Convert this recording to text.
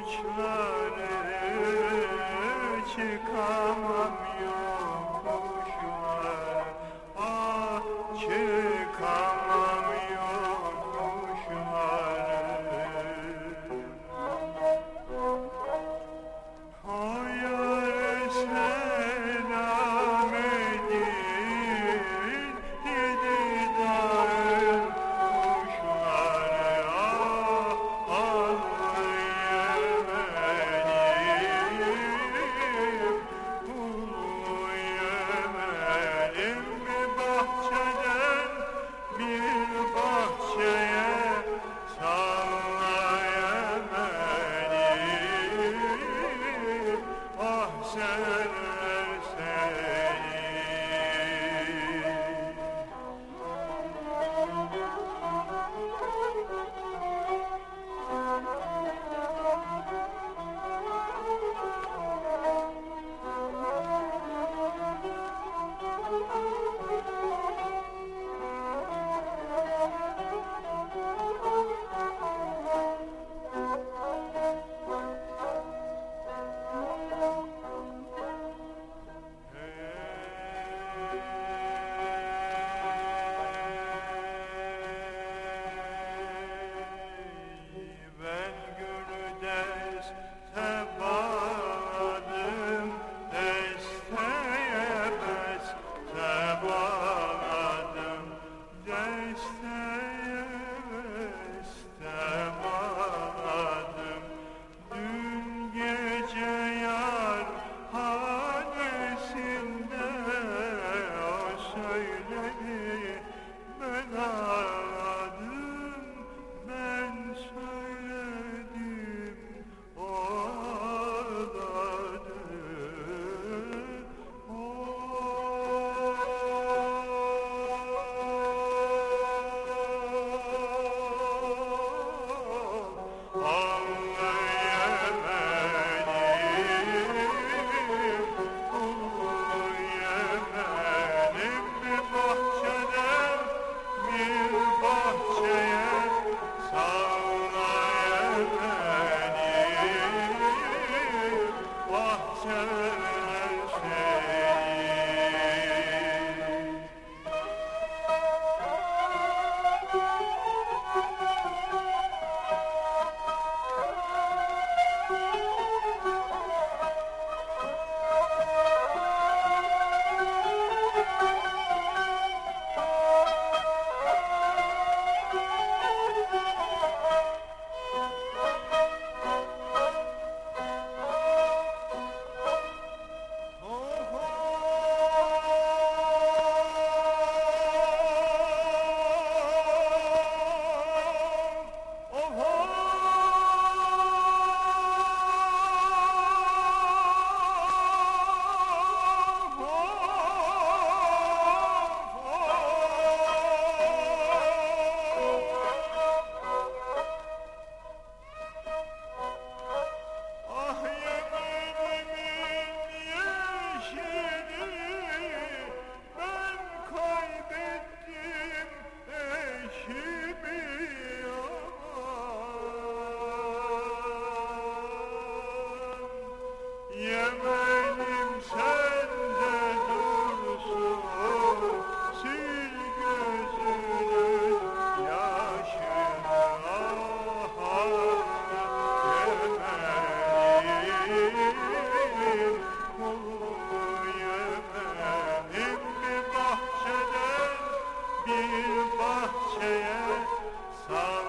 uçları çıkamam yok. Ah, mahşer bir bahçeye sar.